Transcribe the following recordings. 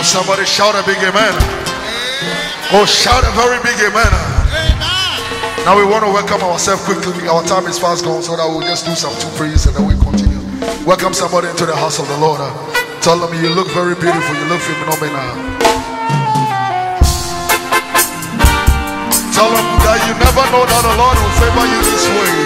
Oh, somebody shout a big amen. Oh, shout a very big amen. Now we want to welcome ourselves quickly. Our time is fast gone, so that we'll just do some two prayers and then we continue. Welcome somebody into the house of the Lord. Tell them you look very beautiful, you look phenomenal. Tell them that you never know that the Lord will favor you this way.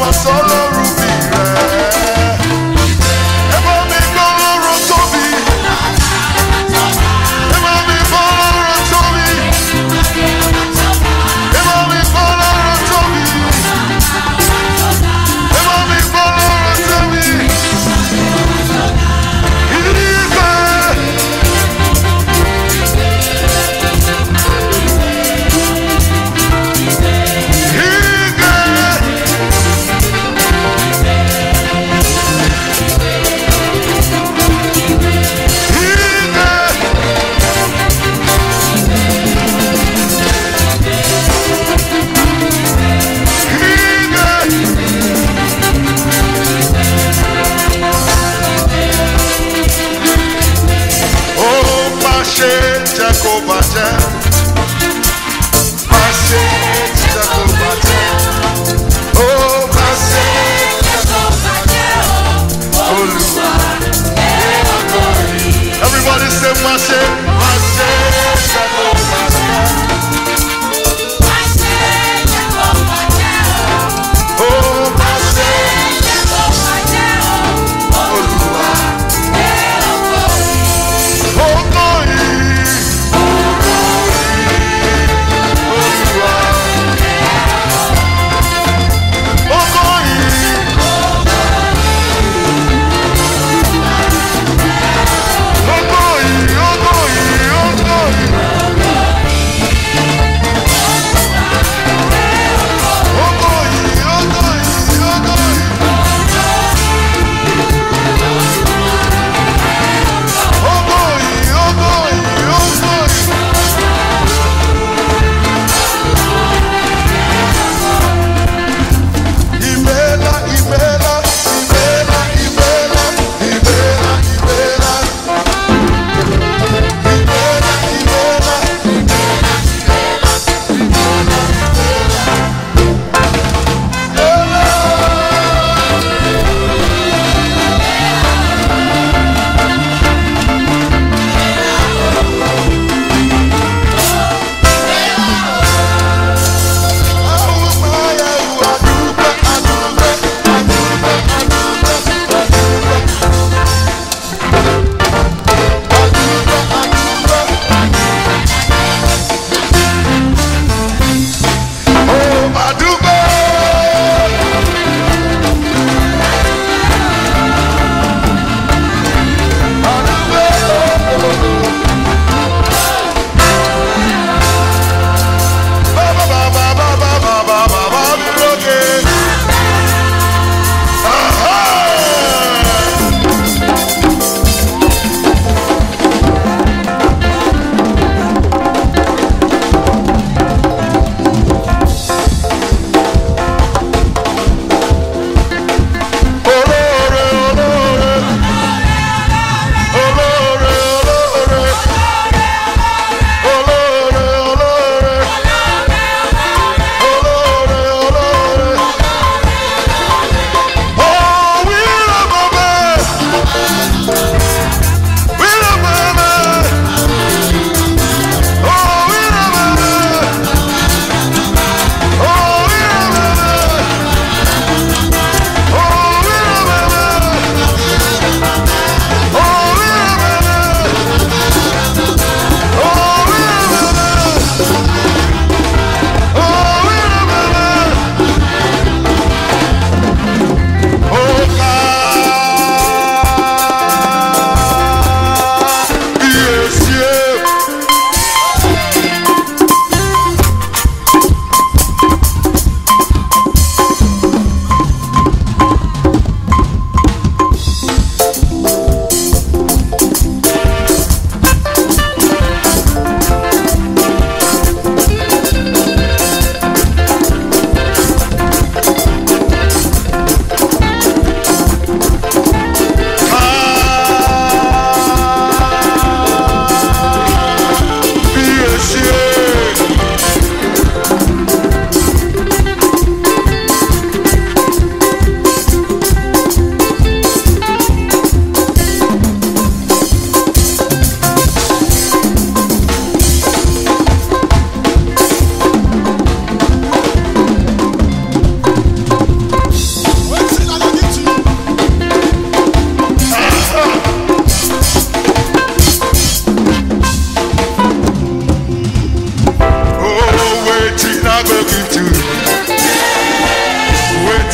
Wọ́n sọ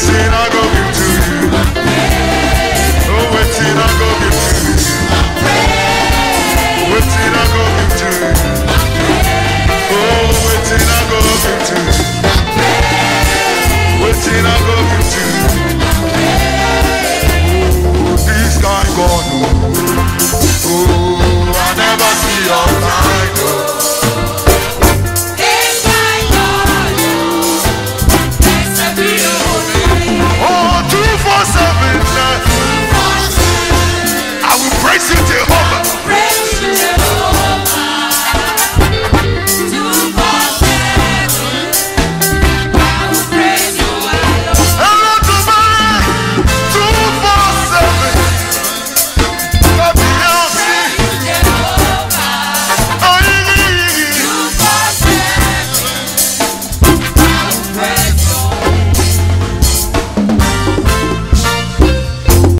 dancing